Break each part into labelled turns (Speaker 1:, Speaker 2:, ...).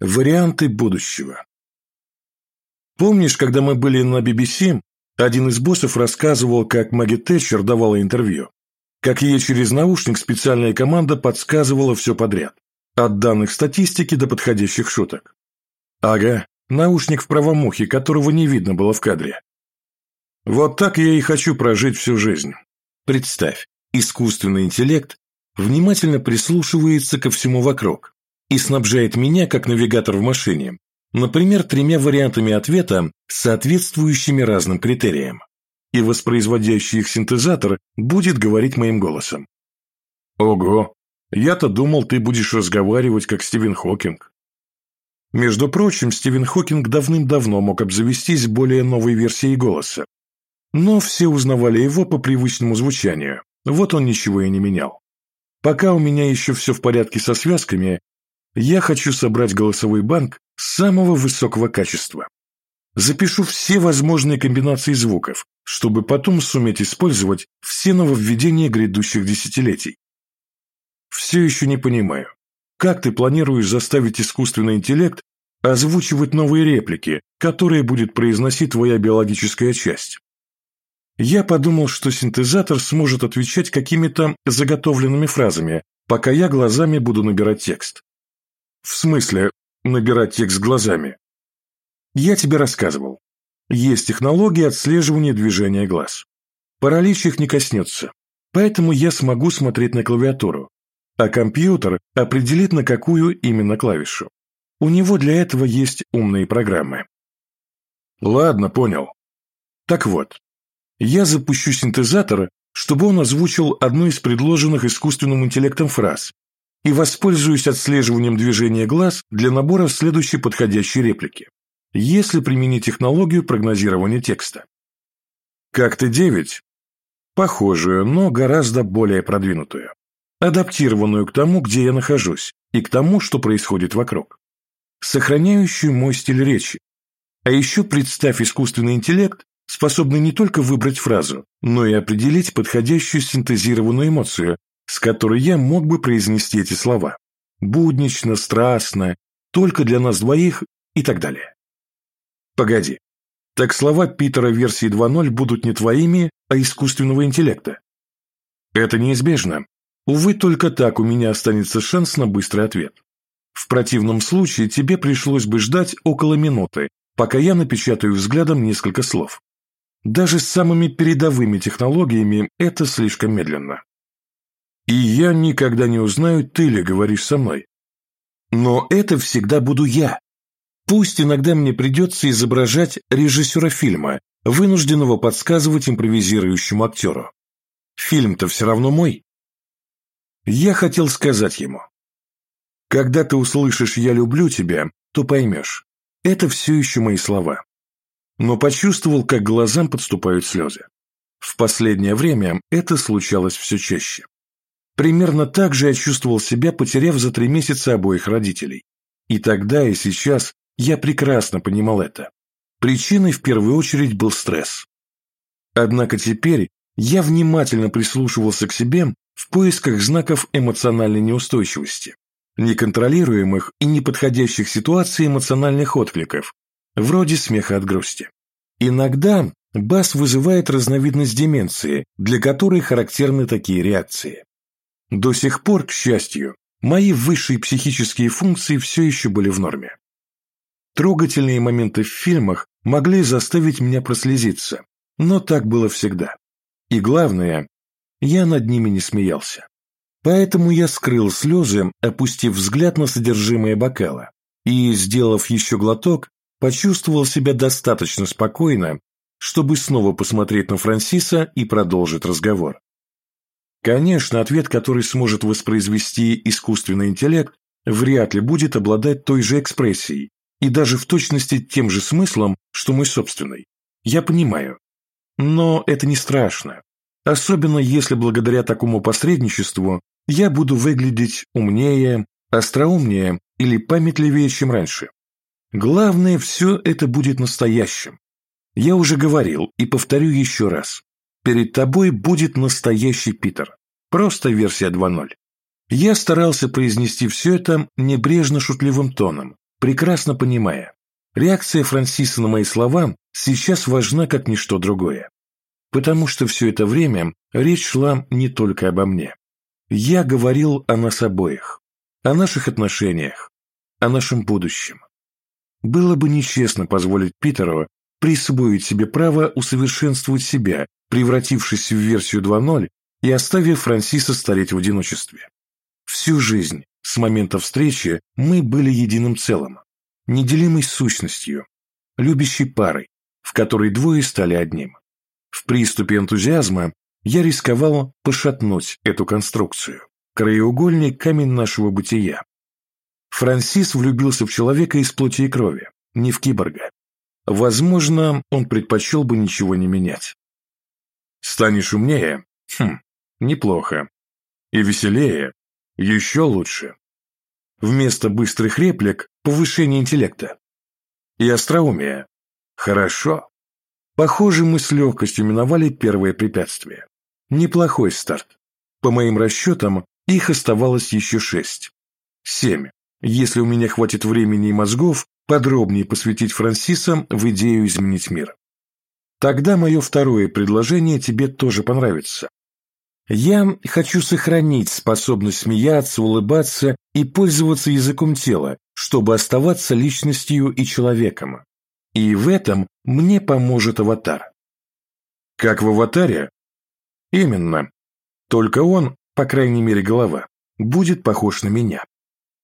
Speaker 1: Варианты будущего. Помнишь, когда мы были на BBC, один из боссов рассказывал, как Мэгги Тэтчер давала интервью, как ей через наушник специальная команда подсказывала все подряд, от данных статистики до подходящих шуток. Ага, наушник в правом ухе, которого не видно было в кадре. Вот так я и хочу прожить всю жизнь. Представь, искусственный интеллект внимательно прислушивается ко всему вокруг, и снабжает меня, как навигатор в машине, например, тремя вариантами ответа, соответствующими разным критериям. И воспроизводящий их синтезатор будет говорить моим голосом. Ого, я-то думал, ты будешь разговаривать, как Стивен Хокинг. Между прочим, Стивен Хокинг давным-давно мог обзавестись более новой версией голоса. Но все узнавали его по привычному звучанию, вот он ничего и не менял. Пока у меня еще все в порядке со связками, я хочу собрать голосовой банк самого высокого качества. Запишу все возможные комбинации звуков, чтобы потом суметь использовать все нововведения грядущих десятилетий. Все еще не понимаю, как ты планируешь заставить искусственный интеллект озвучивать новые реплики, которые будет произносить твоя биологическая часть? Я подумал, что синтезатор сможет отвечать какими-то заготовленными фразами, пока я глазами буду набирать текст. В смысле, набирать текст глазами? Я тебе рассказывал. Есть технология отслеживания движения глаз. Паралич их не коснется, поэтому я смогу смотреть на клавиатуру, а компьютер определит, на какую именно клавишу. У него для этого есть умные программы. Ладно, понял. Так вот, я запущу синтезатор, чтобы он озвучил одну из предложенных искусственным интеллектом фраз, и воспользуюсь отслеживанием движения глаз для набора следующей подходящей реплики, если применить технологию прогнозирования текста. Как ты 9? Похожую, но гораздо более продвинутую. Адаптированную к тому, где я нахожусь, и к тому, что происходит вокруг. Сохраняющую мой стиль речи. А еще представь искусственный интеллект, способный не только выбрать фразу, но и определить подходящую синтезированную эмоцию, с которой я мог бы произнести эти слова. Буднично, страстно, только для нас двоих и так далее. Погоди. Так слова Питера версии 2.0 будут не твоими, а искусственного интеллекта. Это неизбежно. Увы, только так у меня останется шанс на быстрый ответ. В противном случае тебе пришлось бы ждать около минуты, пока я напечатаю взглядом несколько слов. Даже с самыми передовыми технологиями это слишком медленно. И я никогда не узнаю, ты ли говоришь со мной. Но это всегда буду я. Пусть иногда мне придется изображать режиссера фильма, вынужденного подсказывать импровизирующему актеру. Фильм-то все равно мой. Я хотел сказать ему. Когда ты услышишь «я люблю тебя», то поймешь. Это все еще мои слова. Но почувствовал, как глазам подступают слезы. В последнее время это случалось все чаще. Примерно так же я чувствовал себя, потеряв за три месяца обоих родителей. И тогда, и сейчас я прекрасно понимал это. Причиной в первую очередь был стресс. Однако теперь я внимательно прислушивался к себе в поисках знаков эмоциональной неустойчивости, неконтролируемых и неподходящих ситуаций эмоциональных откликов, вроде смеха от грусти. Иногда БАС вызывает разновидность деменции, для которой характерны такие реакции. До сих пор, к счастью, мои высшие психические функции все еще были в норме. Трогательные моменты в фильмах могли заставить меня прослезиться, но так было всегда. И главное, я над ними не смеялся. Поэтому я скрыл слезы, опустив взгляд на содержимое бокала, и, сделав еще глоток, почувствовал себя достаточно спокойно, чтобы снова посмотреть на Франсиса и продолжить разговор. Конечно, ответ, который сможет воспроизвести искусственный интеллект, вряд ли будет обладать той же экспрессией и даже в точности тем же смыслом, что мой собственный. Я понимаю. Но это не страшно. Особенно если благодаря такому посредничеству я буду выглядеть умнее, остроумнее или памятливее, чем раньше. Главное, все это будет настоящим. Я уже говорил и повторю еще раз. Перед тобой будет настоящий Питер. Просто версия 2.0. Я старался произнести все это небрежно-шутливым тоном, прекрасно понимая, реакция Франсиса на мои слова сейчас важна как ничто другое. Потому что все это время речь шла не только обо мне. Я говорил о нас обоих, о наших отношениях, о нашем будущем. Было бы нечестно позволить Питеру присвоить себе право усовершенствовать себя, превратившись в версию 2.0 и оставив Франсиса стареть в одиночестве. Всю жизнь, с момента встречи, мы были единым целым, неделимой сущностью, любящей парой, в которой двое стали одним. В приступе энтузиазма я рисковал пошатнуть эту конструкцию, краеугольный камень нашего бытия. Франсис влюбился в человека из плоти и крови, не в киборга. Возможно, он предпочел бы ничего не менять. Станешь умнее? Хм, неплохо. И веселее? Еще лучше. Вместо быстрых реплик – повышение интеллекта. И остроумие. Хорошо. Похоже, мы с легкостью миновали первое препятствие. Неплохой старт. По моим расчетам, их оставалось еще шесть. Семь. Если у меня хватит времени и мозгов, подробнее посвятить Франсиса в идею изменить мир. Тогда мое второе предложение тебе тоже понравится. Я хочу сохранить способность смеяться, улыбаться и пользоваться языком тела, чтобы оставаться личностью и человеком. И в этом мне поможет аватар. Как в аватаре? Именно. Только он, по крайней мере голова, будет похож на меня.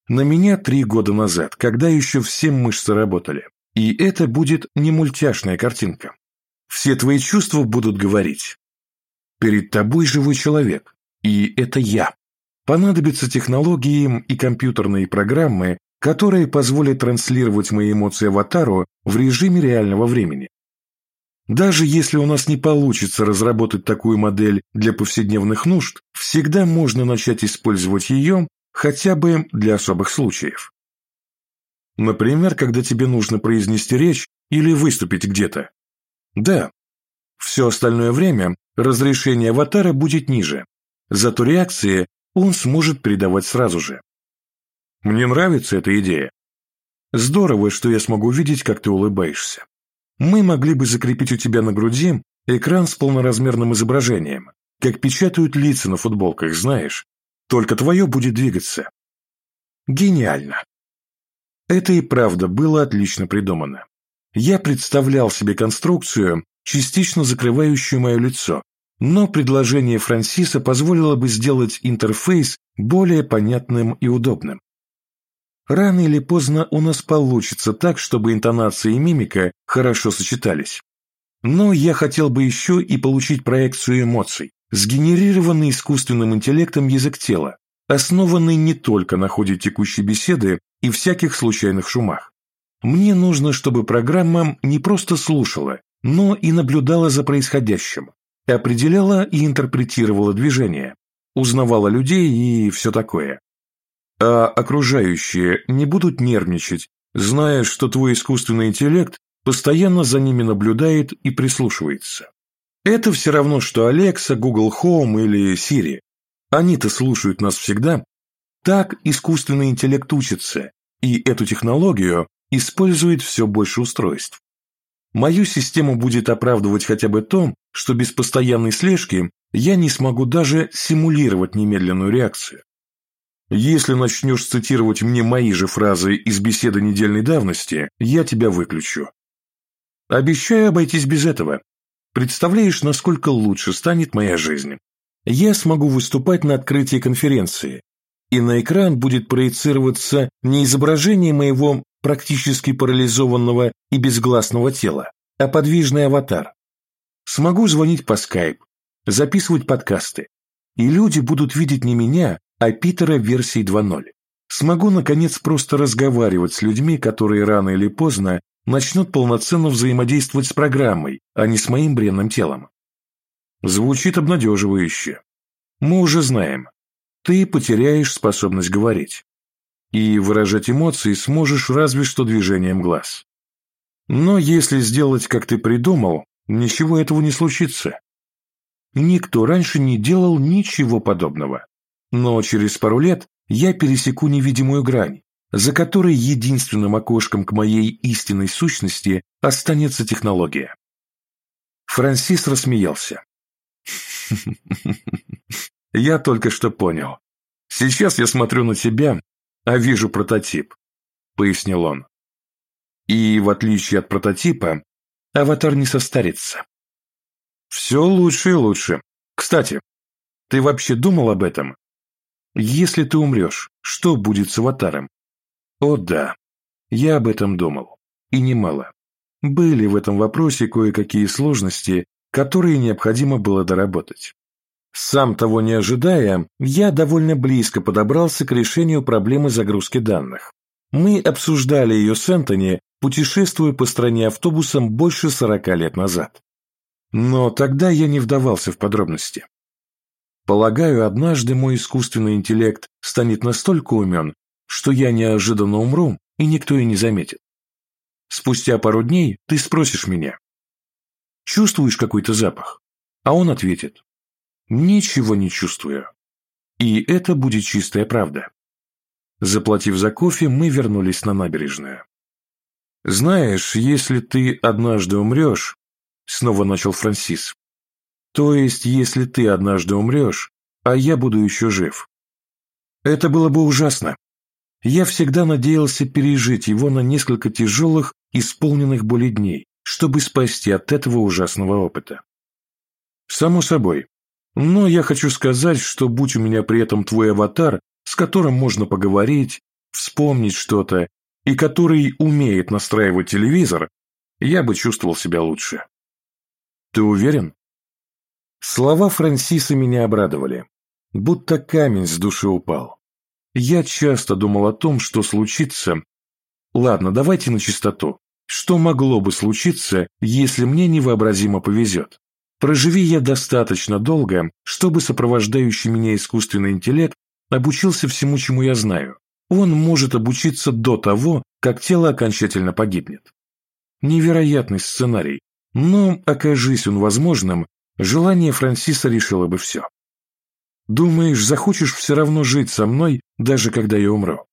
Speaker 1: На меня три года назад, когда еще все мышцы работали. И это будет не мультяшная картинка. Все твои чувства будут говорить. Перед тобой живой человек, и это я. Понадобятся технологии и компьютерные программы, которые позволят транслировать мои эмоции аватару в режиме реального времени. Даже если у нас не получится разработать такую модель для повседневных нужд, всегда можно начать использовать ее хотя бы для особых случаев. Например, когда тебе нужно произнести речь или выступить где-то. Да, все остальное время разрешение аватара будет ниже, зато реакции он сможет передавать сразу же. Мне нравится эта идея. Здорово, что я смогу видеть, как ты улыбаешься. Мы могли бы закрепить у тебя на груди экран с полноразмерным изображением, как печатают лица на футболках, знаешь. Только твое будет двигаться. Гениально. Это и правда было отлично придумано. Я представлял себе конструкцию, частично закрывающую мое лицо, но предложение Франсиса позволило бы сделать интерфейс более понятным и удобным. Рано или поздно у нас получится так, чтобы интонация и мимика хорошо сочетались. Но я хотел бы еще и получить проекцию эмоций, сгенерированный искусственным интеллектом язык тела, основанный не только на ходе текущей беседы и всяких случайных шумах. Мне нужно, чтобы программа не просто слушала, но и наблюдала за происходящим, определяла и интерпретировала движения, узнавала людей и все такое а окружающие не будут нервничать, зная, что твой искусственный интеллект постоянно за ними наблюдает и прислушивается. Это все равно, что Alexa, Google Home или Siri. Они-то слушают нас всегда. Так искусственный интеллект учится, и эту технологию использует все больше устройств. Мою систему будет оправдывать хотя бы то, что без постоянной слежки я не смогу даже симулировать немедленную реакцию. Если начнешь цитировать мне мои же фразы из беседы недельной давности, я тебя выключу. Обещаю обойтись без этого. Представляешь, насколько лучше станет моя жизнь. Я смогу выступать на открытии конференции, и на экран будет проецироваться не изображение моего практически парализованного и безгласного тела, а подвижный аватар. Смогу звонить по скайп, записывать подкасты, и люди будут видеть не меня, а Питера версии 2.0. Смогу, наконец, просто разговаривать с людьми, которые рано или поздно начнут полноценно взаимодействовать с программой, а не с моим бренным телом. Звучит обнадеживающе. Мы уже знаем. Ты потеряешь способность говорить. И выражать эмоции сможешь разве что движением глаз. Но если сделать, как ты придумал, ничего этого не случится. Никто раньше не делал ничего подобного. Но через пару лет я пересеку невидимую грань, за которой единственным окошком к моей истинной сущности останется технология. Франсис рассмеялся. Я только что понял. Сейчас я смотрю на тебя, а вижу прототип, пояснил он. И в отличие от прототипа, аватар не состарится. Все лучше и лучше. Кстати, ты вообще думал об этом? Если ты умрешь, что будет с аватаром? О да, я об этом думал. И немало. Были в этом вопросе кое-какие сложности, которые необходимо было доработать. Сам того не ожидая, я довольно близко подобрался к решению проблемы загрузки данных. Мы обсуждали ее с Энтони, путешествуя по стране автобусом больше 40 лет назад. Но тогда я не вдавался в подробности. Полагаю, однажды мой искусственный интеллект станет настолько умен, что я неожиданно умру, и никто и не заметит. Спустя пару дней ты спросишь меня, чувствуешь какой-то запах? А он ответит, ничего не чувствую. И это будет чистая правда. Заплатив за кофе, мы вернулись на набережную. «Знаешь, если ты однажды умрешь...» — снова начал Франсис. «То есть, если ты однажды умрешь, а я буду еще жив. Это было бы ужасно. Я всегда надеялся пережить его на несколько тяжелых, исполненных боли дней, чтобы спасти от этого ужасного опыта. Само собой. Но я хочу сказать, что будь у меня при этом твой аватар, с которым можно поговорить, вспомнить что-то, и который умеет настраивать телевизор, я бы чувствовал себя лучше. Ты уверен? Слова Франсиса меня обрадовали, будто камень с души упал. Я часто думал о том, что случится... Ладно, давайте на чистоту. Что могло бы случиться, если мне невообразимо повезет? Проживи я достаточно долго, чтобы сопровождающий меня искусственный интеллект обучился всему, чему я знаю. Он может обучиться до того, как тело окончательно погибнет. Невероятный сценарий, но, окажись он возможным, желание Франсиса решило бы все. Думаешь, захочешь все равно жить со мной, даже когда я умру?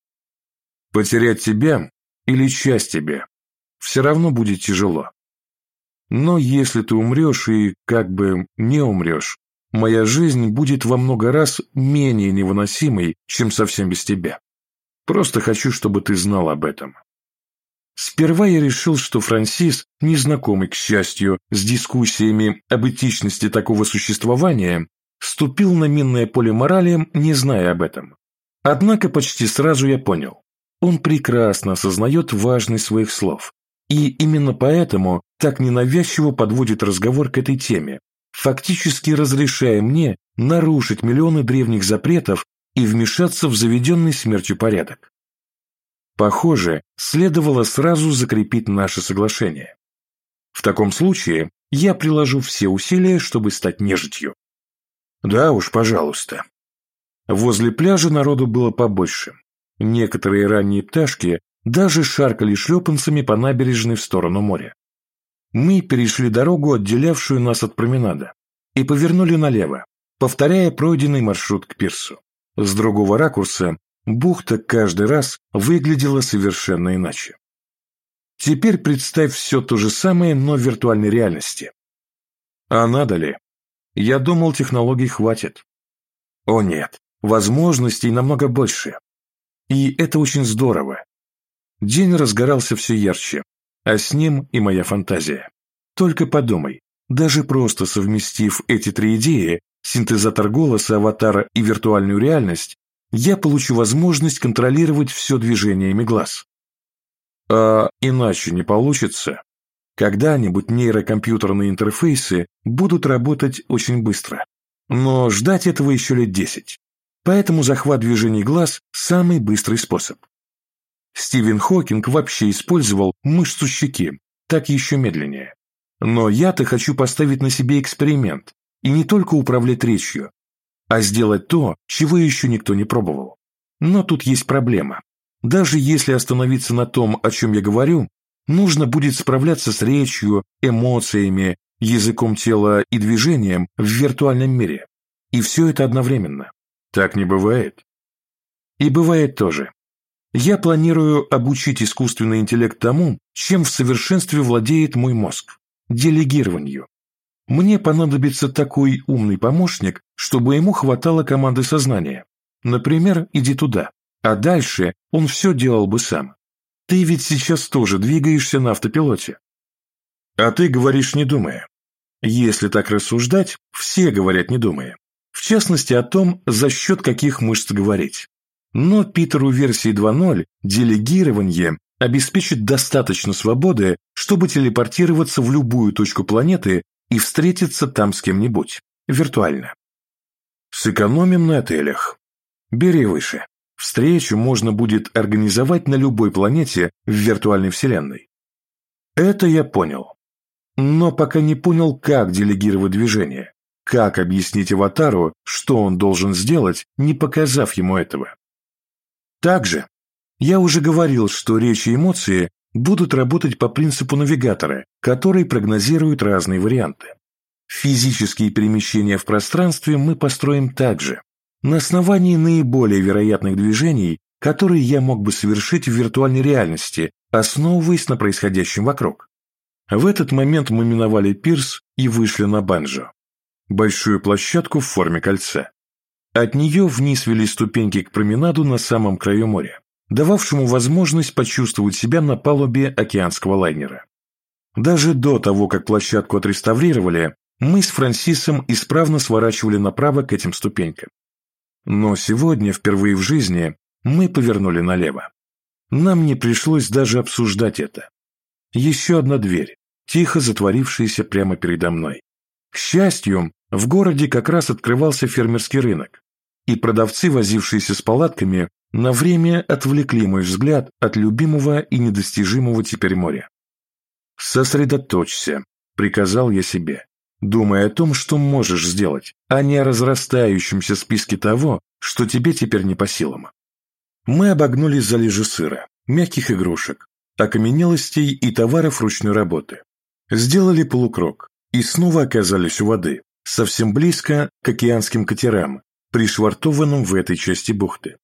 Speaker 1: Потерять тебя или часть тебя все равно будет тяжело. Но если ты умрешь и как бы не умрешь, моя жизнь будет во много раз менее невыносимой, чем совсем без тебя. Просто хочу, чтобы ты знал об этом. Сперва я решил, что Франсис, незнакомый, к счастью, с дискуссиями об этичности такого существования, ступил на минное поле морали, не зная об этом. Однако почти сразу я понял. Он прекрасно осознает важность своих слов. И именно поэтому так ненавязчиво подводит разговор к этой теме, фактически разрешая мне нарушить миллионы древних запретов и вмешаться в заведенный смертью порядок. Похоже, следовало сразу закрепить наше соглашение. В таком случае я приложу все усилия, чтобы стать нежитью. Да уж, пожалуйста. Возле пляжа народу было побольше. Некоторые ранние пташки даже шаркали шлепанцами по набережной в сторону моря. Мы перешли дорогу, отделявшую нас от променада, и повернули налево, повторяя пройденный маршрут к пирсу. С другого ракурса бухта каждый раз выглядела совершенно иначе. Теперь представь все то же самое, но в виртуальной реальности. А надо ли? Я думал, технологий хватит. О нет, возможностей намного больше. И это очень здорово. День разгорался все ярче, а с ним и моя фантазия. Только подумай, даже просто совместив эти три идеи, синтезатор голоса, аватара и виртуальную реальность, я получу возможность контролировать все движениями глаз. А иначе не получится. Когда-нибудь нейрокомпьютерные интерфейсы будут работать очень быстро. Но ждать этого еще лет десять. Поэтому захват движений глаз – самый быстрый способ. Стивен Хокинг вообще использовал мышцу щеки, так еще медленнее. Но я-то хочу поставить на себе эксперимент и не только управлять речью, а сделать то, чего еще никто не пробовал. Но тут есть проблема. Даже если остановиться на том, о чем я говорю, Нужно будет справляться с речью, эмоциями, языком тела и движением в виртуальном мире. И все это одновременно. Так не бывает. И бывает тоже. Я планирую обучить искусственный интеллект тому, чем в совершенстве владеет мой мозг – делегированию. Мне понадобится такой умный помощник, чтобы ему хватало команды сознания. Например, иди туда. А дальше он все делал бы сам. Ты ведь сейчас тоже двигаешься на автопилоте. А ты говоришь, не думая. Если так рассуждать, все говорят, не думая. В частности, о том, за счет каких мышц говорить. Но Питеру версии 2.0 делегирование обеспечит достаточно свободы, чтобы телепортироваться в любую точку планеты и встретиться там с кем-нибудь, виртуально. Сэкономим на отелях. Бери выше. Встречу можно будет организовать на любой планете в виртуальной вселенной. Это я понял. Но пока не понял, как делегировать движение, как объяснить аватару, что он должен сделать, не показав ему этого. Также я уже говорил, что речь и эмоции будут работать по принципу навигатора, который прогнозирует разные варианты. Физические перемещения в пространстве мы построим также, на основании наиболее вероятных движений, которые я мог бы совершить в виртуальной реальности, основываясь на происходящем вокруг. В этот момент мы миновали пирс и вышли на банджо. Большую площадку в форме кольца. От нее вниз вели ступеньки к променаду на самом краю моря, дававшему возможность почувствовать себя на палубе океанского лайнера. Даже до того, как площадку отреставрировали, мы с Франсисом исправно сворачивали направо к этим ступенькам. Но сегодня, впервые в жизни, мы повернули налево. Нам не пришлось даже обсуждать это. Еще одна дверь, тихо затворившаяся прямо передо мной. К счастью, в городе как раз открывался фермерский рынок, и продавцы, возившиеся с палатками, на время отвлекли мой взгляд от любимого и недостижимого теперь моря. «Сосредоточься», — приказал я себе, думая о том, что можешь сделать, а не о разрастающемся списке того, что тебе теперь не по силам. Мы обогнули залежи сыра, мягких игрушек, окаменелостей и товаров ручной работы. Сделали полукрок и снова оказались у воды, совсем близко к океанским катерам, пришвартованным в этой части бухты.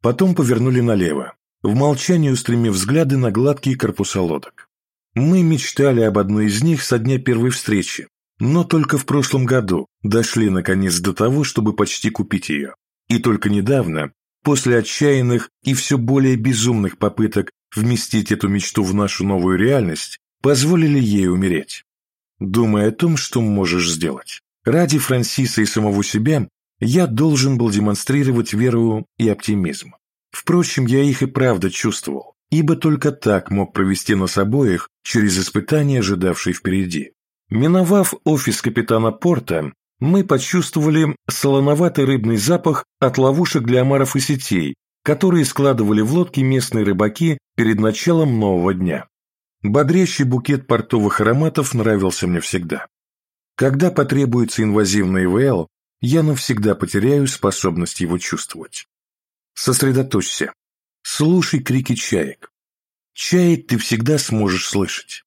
Speaker 1: Потом повернули налево, в молчании устремив взгляды на гладкие корпуса лодок. Мы мечтали об одной из них со дня первой встречи, но только в прошлом году дошли наконец до того, чтобы почти купить ее. И только недавно, после отчаянных и все более безумных попыток вместить эту мечту в нашу новую реальность, позволили ей умереть. Думая о том, что можешь сделать. Ради Франсиса и самого себя я должен был демонстрировать веру и оптимизм. Впрочем, я их и правда чувствовал, ибо только так мог провести нас обоих через испытания, ожидавшие впереди. Миновав офис капитана порта, мы почувствовали солоноватый рыбный запах от ловушек для омаров и сетей, которые складывали в лодки местные рыбаки перед началом нового дня. Бодрящий букет портовых ароматов нравился мне всегда. Когда потребуется инвазивный ИВЛ, я навсегда потеряю способность его чувствовать. Сосредоточься. Слушай крики чаек. Чаек ты всегда сможешь слышать.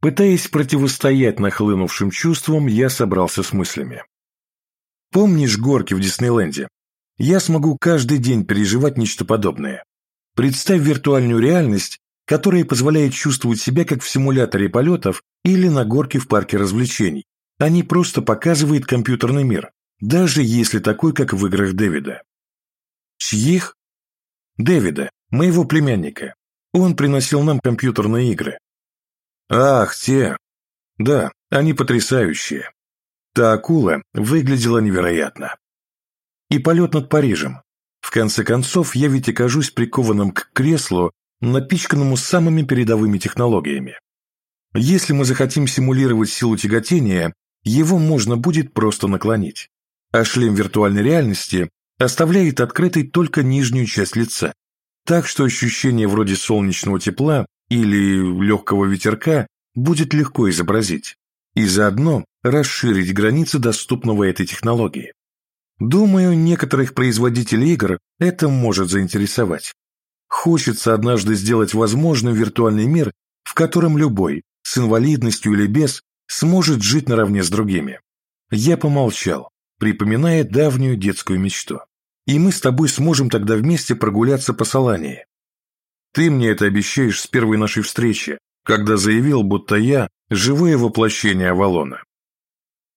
Speaker 1: Пытаясь противостоять нахлынувшим чувствам, я собрался с мыслями. Помнишь горки в Диснейленде? Я смогу каждый день переживать нечто подобное. Представь виртуальную реальность, которая позволяет чувствовать себя как в симуляторе полетов или на горке в парке развлечений, а не просто показывает компьютерный мир, даже если такой, как в играх Дэвида. Чьих? Дэвида, моего племянника. Он приносил нам компьютерные игры. Ах, те. Да, они потрясающие. Та акула выглядела невероятно. И полет над Парижем. В конце концов, я ведь окажусь прикованным к креслу, напичканному самыми передовыми технологиями. Если мы захотим симулировать силу тяготения, его можно будет просто наклонить. А шлем виртуальной реальности оставляет открытой только нижнюю часть лица. Так что ощущение вроде солнечного тепла или легкого ветерка будет легко изобразить и заодно расширить границы доступного этой технологии. Думаю, некоторых производителей игр это может заинтересовать. Хочется однажды сделать возможным виртуальный мир, в котором любой, с инвалидностью или без, сможет жить наравне с другими. Я помолчал, припоминая давнюю детскую мечту. и мы с тобой сможем тогда вместе прогуляться по Салании. Ты мне это обещаешь с первой нашей встречи, когда заявил, будто я – живое воплощение Авалона.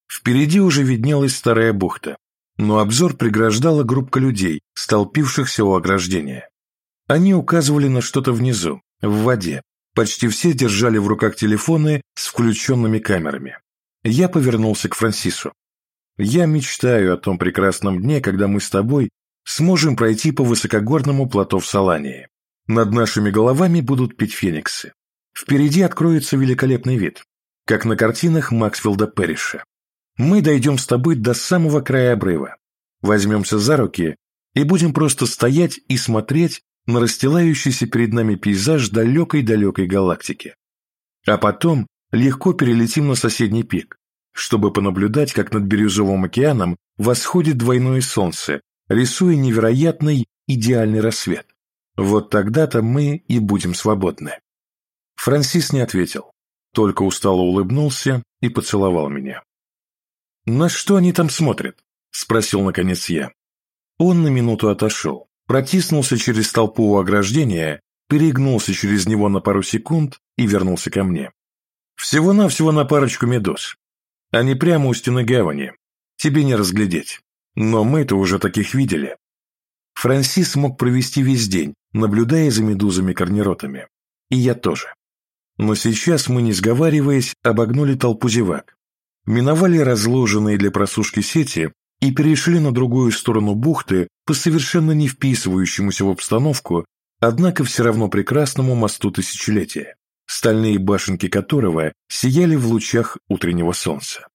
Speaker 1: Впереди уже виднелась старая бухта, но обзор преграждала группка людей, столпившихся у ограждения. Они указывали на что-то внизу, в воде. Почти все держали в руках телефоны с включенными камерами. Я повернулся к Франсису. Я мечтаю о том прекрасном дне, когда мы с тобой сможем пройти по высокогорному плато в Салании. Над нашими головами будут петь фениксы. Впереди откроется великолепный вид, как на картинах Максфилда Перриша. Мы дойдем с тобой до самого края обрыва, возьмемся за руки и будем просто стоять и смотреть на расстилающийся перед нами пейзаж далекой-далекой галактики. А потом легко перелетим на соседний пик, чтобы понаблюдать, как над Бирюзовым океаном восходит двойное солнце, рисуя невероятный идеальный рассвет. Вот тогда-то мы и будем свободны. Франсис не ответил, только устало улыбнулся и поцеловал меня. «На что они там смотрят?» – спросил наконец я. Он на минуту отошел, протиснулся через толпу у ограждения, перегнулся через него на пару секунд и вернулся ко мне. «Всего-навсего на парочку медуз. Они прямо у стены гавани. Тебе не разглядеть. Но мы-то уже таких видели». Франсис мог провести весь день, наблюдая за медузами-корнеротами. И я тоже. Но сейчас мы, не сговариваясь, обогнули толпу зевак. Миновали разложенные для просушки сети и перешли на другую сторону бухты по совершенно не вписывающемуся в обстановку, однако все равно прекрасному мосту тысячелетия, стальные башенки которого сияли в лучах утреннего солнца.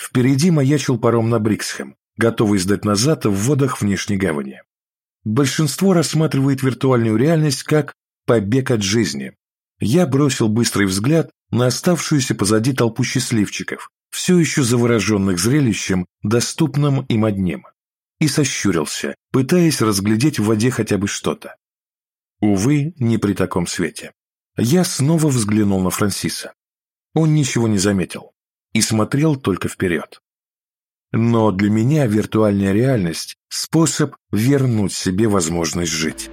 Speaker 1: Впереди маячил паром на Бриксхэм, готовый сдать назад в водах внешней гавани. Большинство рассматривает виртуальную реальность как побег от жизни, я бросил быстрый взгляд на оставшуюся позади толпу счастливчиков, все еще завороженных зрелищем, доступным им одним, и сощурился, пытаясь разглядеть в воде хотя бы что-то. Увы, не при таком свете. Я снова взглянул на Франсиса. Он ничего не заметил и смотрел только вперед. Но для меня виртуальная реальность – способ вернуть себе возможность жить.